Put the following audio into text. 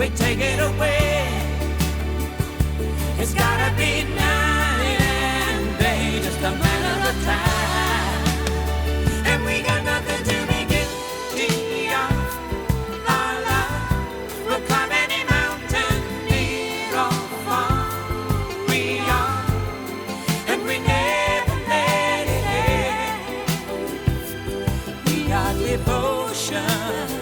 we take it away. It's gotta be night and day, just a matter of time. And we got nothing to begin the off our love. will climb any mountain near or far we are, and we never let it end. We are devotion.